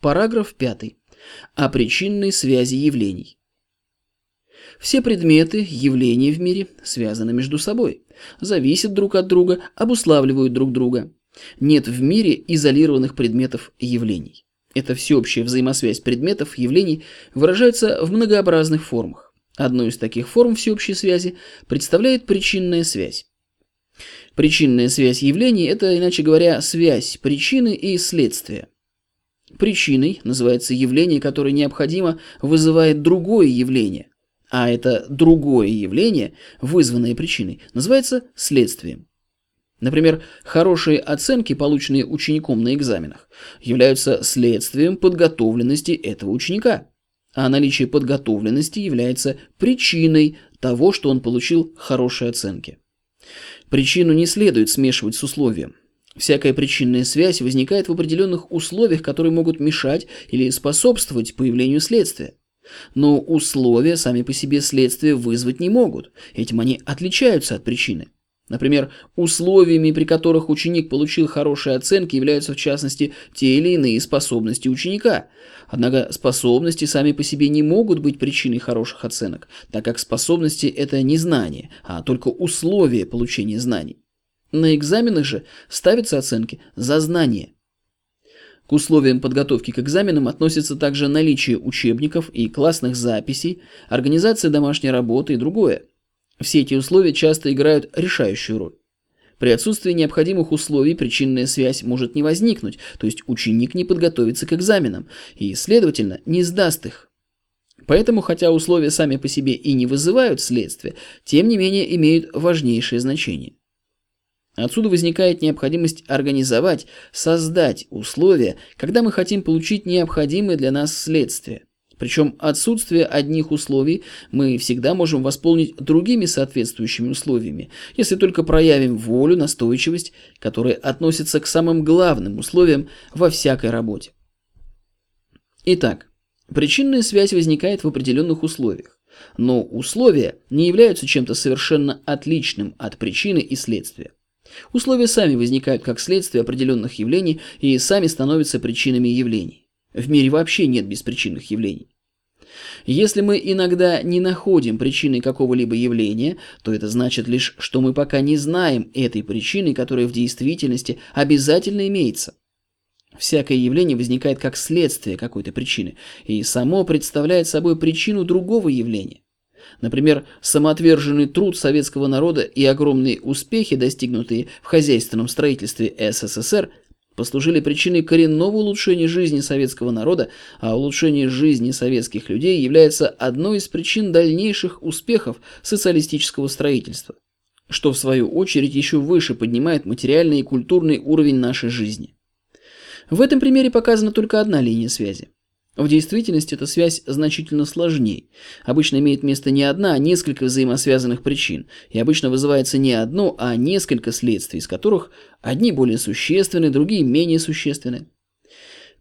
Параграф 5. О причинной связи явлений. Все предметы, явления в мире связаны между собой, зависят друг от друга, обуславливают друг друга. Нет в мире изолированных предметов явлений. Эта всеобщая взаимосвязь предметов, явлений выражается в многообразных формах. Одну из таких форм всеобщей связи представляет причинная связь. Причинная связь явлений – это, иначе говоря, связь причины и следствия. Причиной называется явление, которое необходимо вызывает другое явление, а это другое явление, вызванное причиной, называется следствием. Например, хорошие оценки, полученные учеником на экзаменах, являются следствием подготовленности этого ученика, а наличие подготовленности является причиной того, что он получил хорошие оценки. Причину не следует смешивать с условием. Всякая причинная связь возникает в определенных условиях, которые могут мешать или способствовать появлению следствия. Но условия сами по себе следствие вызвать не могут. Этим они отличаются от причины. Например, условиями, при которых ученик получил хорошие оценки, являются в частности те или иные способности ученика. Однако способности сами по себе не могут быть причиной хороших оценок, так как способности – это не знания, а только условия получения знаний. На экзаменах же ставятся оценки за знания. К условиям подготовки к экзаменам относятся также наличие учебников и классных записей, организация домашней работы и другое. Все эти условия часто играют решающую роль. При отсутствии необходимых условий причинная связь может не возникнуть, то есть ученик не подготовится к экзаменам и, следовательно, не сдаст их. Поэтому, хотя условия сами по себе и не вызывают следствия, тем не менее имеют важнейшее значение. Отсюда возникает необходимость организовать, создать условия, когда мы хотим получить необходимые для нас следствия. Причем отсутствие одних условий мы всегда можем восполнить другими соответствующими условиями, если только проявим волю, настойчивость, которые относятся к самым главным условиям во всякой работе. Итак, причинная связь возникает в определенных условиях, но условия не являются чем-то совершенно отличным от причины и следствия. Условия сами возникают как следствие определенных явлений и сами становятся причинами явлений. В мире вообще нет беспричинных явлений. Если мы иногда не находим причины какого-либо явления, то это значит лишь, что мы пока не знаем этой причины, которая в действительности обязательно имеется. Всякое явление возникает как следствие какой-то причины и само представляет собой причину другого явления. Например, самоотверженный труд советского народа и огромные успехи, достигнутые в хозяйственном строительстве СССР – послужили причиной коренного улучшения жизни советского народа, а улучшение жизни советских людей является одной из причин дальнейших успехов социалистического строительства, что в свою очередь еще выше поднимает материальный и культурный уровень нашей жизни. В этом примере показана только одна линия связи. В действительности эта связь значительно сложнее. Обычно имеет место не одна, а несколько взаимосвязанных причин, и обычно вызывается не одно, а несколько следствий, из которых одни более существенны, другие менее существенны.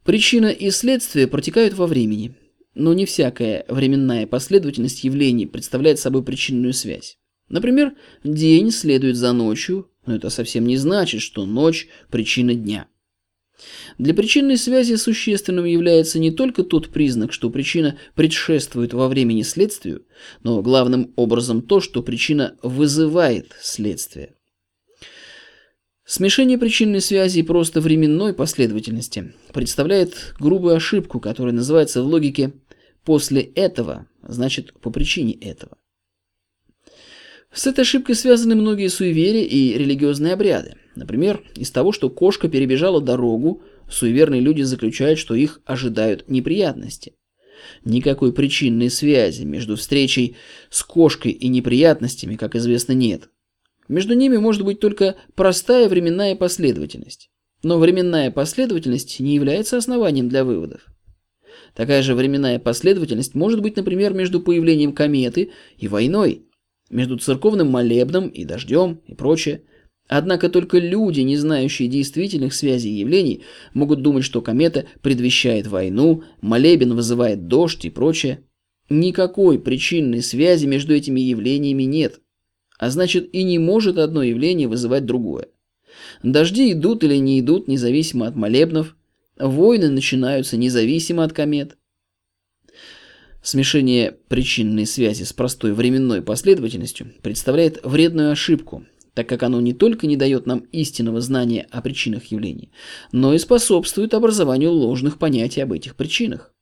Причина и следствие протекают во времени, но не всякая временная последовательность явлений представляет собой причинную связь. Например, день следует за ночью, но это совсем не значит, что ночь – причина дня. Для причинной связи существенным является не только тот признак, что причина предшествует во времени следствию, но главным образом то, что причина вызывает следствие. Смешение причинной связи и просто временной последовательности представляет грубую ошибку, которая называется в логике «после этого» значит «по причине этого». С этой ошибкой связаны многие суеверия и религиозные обряды. Например, из того, что кошка перебежала дорогу, суеверные люди заключают, что их ожидают неприятности. Никакой причинной связи между встречей с кошкой и неприятностями, как известно, нет. Между ними может быть только простая временная последовательность. Но временная последовательность не является основанием для выводов. Такая же временная последовательность может быть, например, между появлением кометы и войной, между церковным молебном и дождем и прочее – Однако только люди, не знающие действительных связей явлений, могут думать, что комета предвещает войну, молебен вызывает дождь и прочее. Никакой причинной связи между этими явлениями нет. А значит и не может одно явление вызывать другое. Дожди идут или не идут, независимо от молебнов. Войны начинаются независимо от комет. Смешение причинной связи с простой временной последовательностью представляет вредную ошибку, так как оно не только не дает нам истинного знания о причинах явлений, но и способствует образованию ложных понятий об этих причинах.